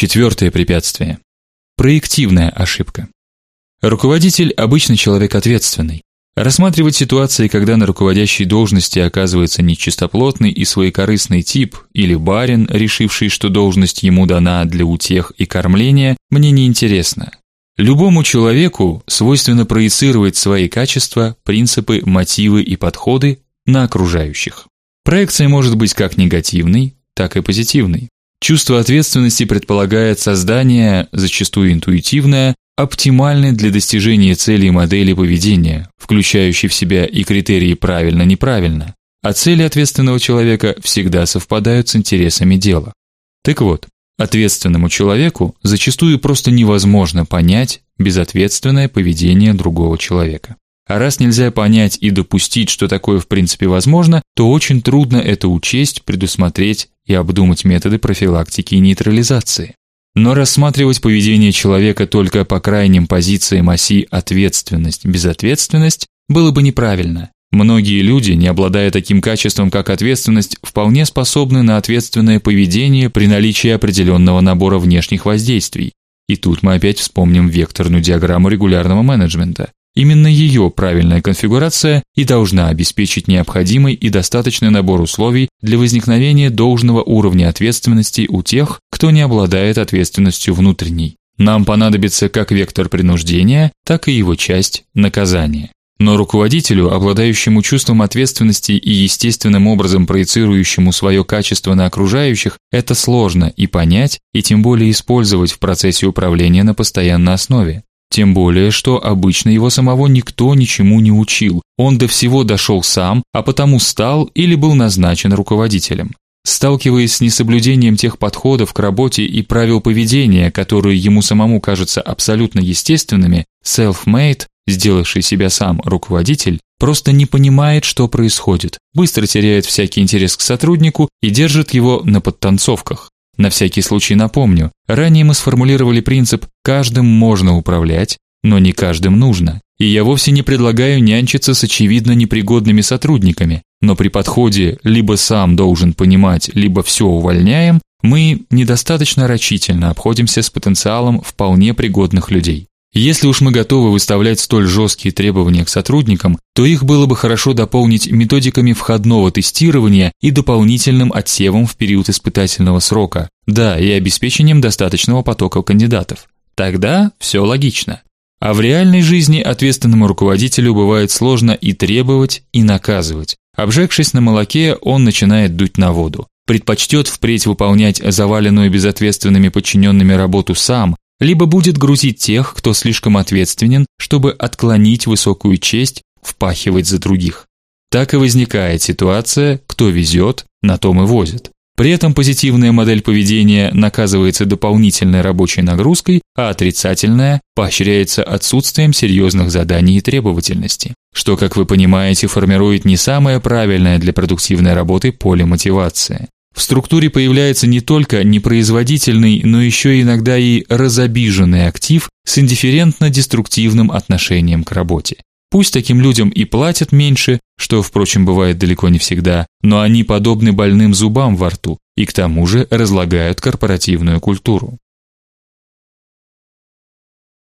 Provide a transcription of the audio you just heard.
Четвертое препятствие. Проективная ошибка. Руководитель обычно человек ответственный. Рассматривать ситуации, когда на руководящей должности оказывается нечистоплотный и своекорыстный тип или барин, решивший, что должность ему дана для утех и кормления, мне не интересно. Любому человеку свойственно проецировать свои качества, принципы, мотивы и подходы на окружающих. Проекция может быть как негативной, так и позитивной. Чувство ответственности предполагает создание, зачастую интуитивное, оптимальной для достижения целей модели поведения, включающей в себя и критерии правильно-неправильно. А цели ответственного человека всегда совпадают с интересами дела. Так вот, ответственному человеку зачастую просто невозможно понять безответственное поведение другого человека. А раз нельзя понять и допустить, что такое в принципе возможно, то очень трудно это учесть, предусмотреть и обдумать методы профилактики и нейтрализации. Но рассматривать поведение человека только по крайним позициям оси ответственность-безответственность было бы неправильно. Многие люди, не обладая таким качеством, как ответственность, вполне способны на ответственное поведение при наличии определенного набора внешних воздействий. И тут мы опять вспомним векторную диаграмму регулярного менеджмента. Именно ее правильная конфигурация и должна обеспечить необходимый и достаточный набор условий для возникновения должного уровня ответственности у тех, кто не обладает ответственностью внутренней. Нам понадобится как вектор принуждения, так и его часть наказания. Но руководителю, обладающему чувством ответственности и естественным образом проецирующему свое качество на окружающих, это сложно и понять, и тем более использовать в процессе управления на постоянной основе. Тем более, что обычно его самого никто ничему не учил. Он до всего дошел сам, а потому стал или был назначен руководителем. Сталкиваясь с несоблюдением тех подходов к работе и правил поведения, которые ему самому кажутся абсолютно естественными, self-made, сделавший себя сам руководитель, просто не понимает, что происходит. Быстро теряет всякий интерес к сотруднику и держит его на подтанцовках. На всякий случай напомню, ранее мы сформулировали принцип каждым можно управлять, но не каждым нужно. И я вовсе не предлагаю нянчиться с очевидно непригодными сотрудниками, но при подходе либо сам должен понимать, либо все увольняем, мы недостаточно рачительно обходимся с потенциалом вполне пригодных людей. Если уж мы готовы выставлять столь жесткие требования к сотрудникам, то их было бы хорошо дополнить методиками входного тестирования и дополнительным отсевом в период испытательного срока. Да, и обеспечением достаточного потока кандидатов. Тогда все логично. А в реальной жизни ответственному руководителю бывает сложно и требовать, и наказывать. Обжегшись на молоке, он начинает дуть на воду. Предпочтет впредь выполнять заваленную безответственными подчиненными работу сам, либо будет грузить тех, кто слишком ответственен, чтобы отклонить высокую честь впахивать за других. Так и возникает ситуация: кто везет, на том и возит. При этом позитивная модель поведения наказывается дополнительной рабочей нагрузкой, а отрицательная поощряется отсутствием серьезных заданий и требовательности, что, как вы понимаете, формирует не самое правильное для продуктивной работы поле мотивации. В структуре появляется не только непроизводительный, но еще иногда и разобиженный актив с индифферентно-деструктивным отношением к работе. Пусть таким людям и платят меньше, что, впрочем, бывает далеко не всегда, но они подобны больным зубам во рту и к тому же разлагают корпоративную культуру.